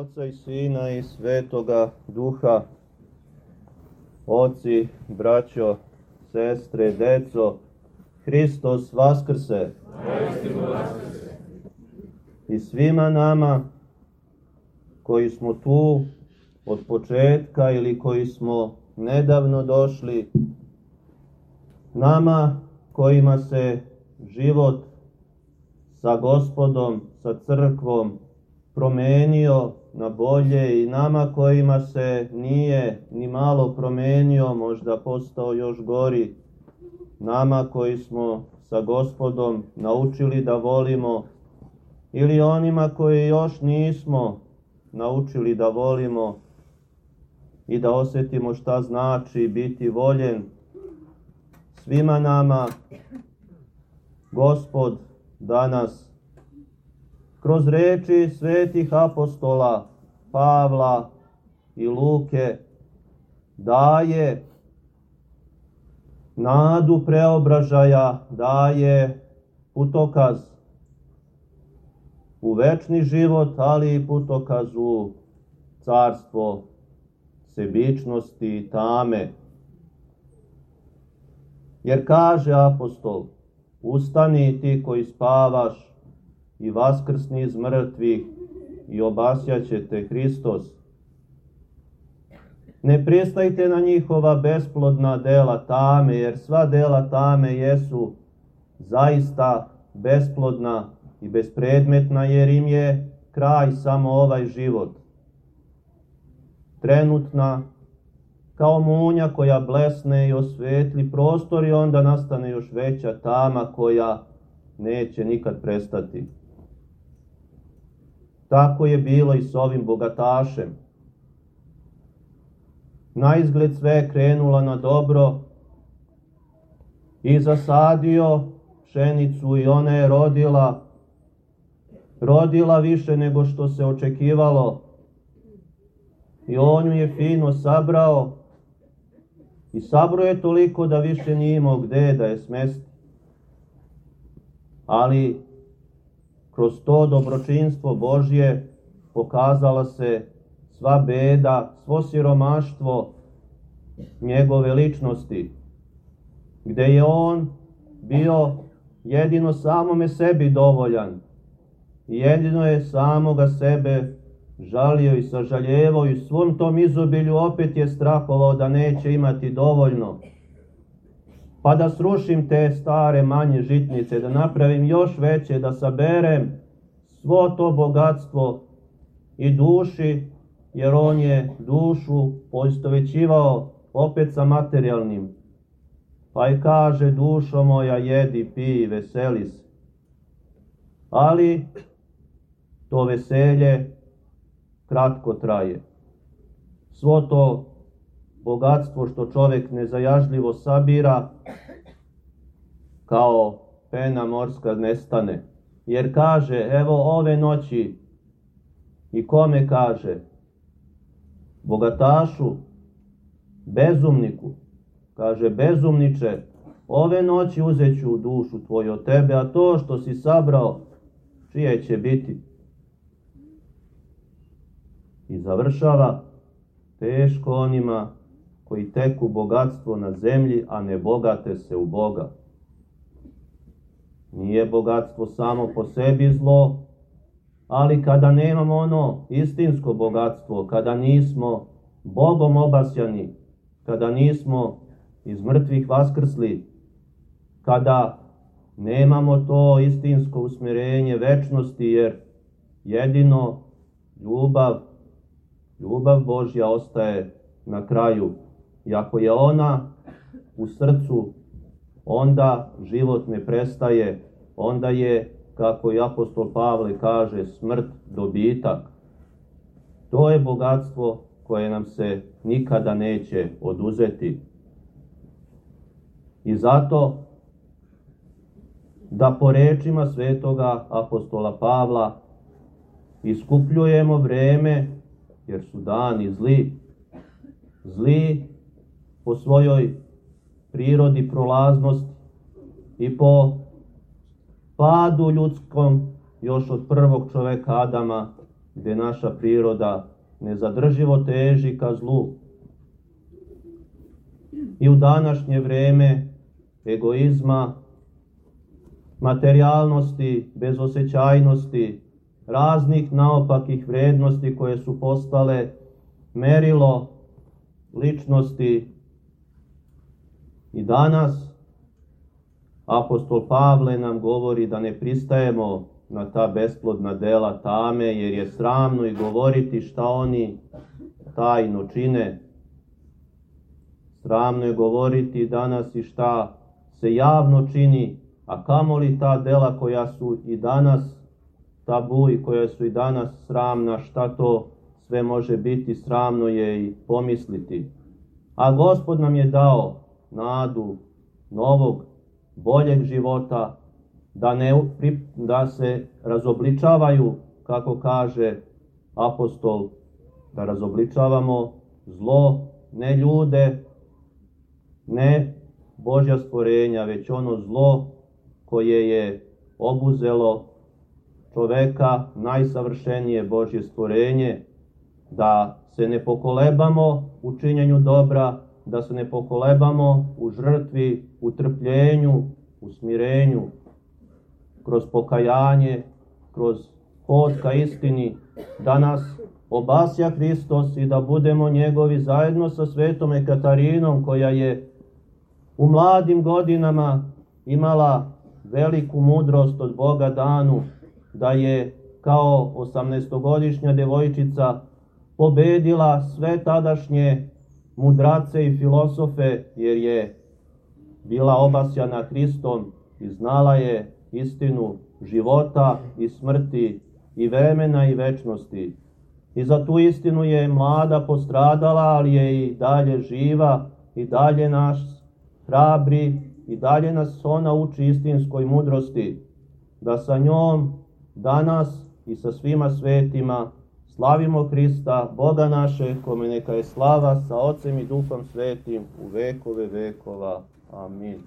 Oca i Sina i Svetoga Duha, oci, braćo, sestre, deco, Hristos Vaskrse. I svima nama koji smo tu od početka ili koji smo nedavno došli, nama kojima se život sa gospodom, sa crkvom promenio na bolje i nama kojima se nije ni malo promenio, možda postao još gori, nama koji smo sa gospodom naučili da volimo ili onima koji još nismo naučili da volimo i da osetimo šta znači biti voljen. Svima nama Gospod danas kroz reči svetih apostola Pavla i Luke daje nadu preobražaja, daje putokaz u večni život, ali i putokaz u carstvo sebičnosti i tame. Jer kaže apostol, ustani ti koji spavaš, i vaskrsni iz mrtvih i obasjaćete Hristos. Ne pristajte na njihova besplodna dela tame, jer sva dela tame jesu zaista besplodna i bespredmetna, jer im je kraj samo ovaj život. Trenutna, kao munja koja blesne i osvetli prostor i onda nastane još veća tama koja neće nikad prestati. Tako je bilo i s ovim bogatašem. Na izgled sve krenula na dobro i zasadio pšenicu i ona je rodila, rodila više nego što se očekivalo. I on ju je fino sabrao i sabro je toliko da više nije imao gde da je smesti. Ali kroz to dobročinstvo Božje pokazala se sva beda, svo siromaštvo njegove ličnosti, gde je on bio jedino samome sebi dovoljan jedino je samoga sebe žalio i sažaljevao i svom tom izobilju opet je strahovao da neće imati dovoljno pa da srušim te stare manje žitnice, da napravim još veće, da saberem svo to bogatstvo i duši, jer on je dušu poistovećivao opet sa materijalnim. Pa i kaže, dušo moja, jedi, pi, veseli se. Ali to veselje kratko traje. Svo to bogatstvo što čovek nezajažljivo sabira, kao pena morska nestane. Jer kaže, evo ove noći, i kome kaže? Bogatašu, bezumniku, kaže, bezumniče, ove noći uzeću dušu tvoju od tebe, a to što si sabrao, čije će biti? I završava teško onima koji teku bogatstvo na zemlji, a ne bogate se u Boga. Nije bogatstvo samo po sebi zlo, ali kada nemamo ono istinsko bogatstvo, kada nismo Bogom obasjani, kada nismo iz mrtvih vaskrsli, kada nemamo to istinsko usmjerenje večnosti, jer jedino ljubav, ljubav Božja ostaje na kraju I ako je ona u srcu, onda život ne prestaje, onda je, kako i apostol Pavle kaže, smrt dobitak. To je bogatstvo koje nam se nikada neće oduzeti. I zato da po rečima svetoga apostola Pavla iskupljujemo vreme, jer su dani zli, zli po svojoj prirodi prolaznosti i po padu ljudskom još od prvog čoveka Adama gde naša priroda nezadrživo teži ka zlu. I u današnje vreme egoizma, materijalnosti, bezosećajnosti, raznih naopakih vrednosti koje su postale merilo ličnosti i danas apostol Pavle nam govori da ne pristajemo na ta besplodna dela tame, jer je sramno i govoriti šta oni tajno čine. Sramno je govoriti danas i šta se javno čini, a kamoli ta dela koja su i danas tabu i koja su i danas sramna, šta to sve može biti sramno je i pomisliti. A gospod nam je dao nadu novog, boljeg života, da, ne, da se razobličavaju, kako kaže apostol, da razobličavamo zlo, ne ljude, ne Božja stvorenja, već ono zlo koje je obuzelo čoveka, najsavršenije Božje stvorenje, da se ne pokolebamo u činjenju dobra, da se ne pokolebamo u žrtvi, u trpljenju, u smirenju, kroz pokajanje, kroz hod ka istini, da nas obasja Hristos i da budemo njegovi zajedno sa svetom Ekatarinom koja je u mladim godinama imala veliku mudrost od Boga danu, da je kao 18-godišnja devojčica pobedila sve tadašnje mudrace i filosofe, jer je bila obasjana Hristom i znala je istinu života i smrti i vremena i večnosti. I za tu istinu je mlada postradala, ali je i dalje živa i dalje naš hrabri i dalje nas ona uči istinskoj mudrosti, da sa njom danas i sa svima svetima slavimo Hrista, Boga naše, kome neka je slava sa Otcem i Duhom Svetim u vekove vekova. Amin.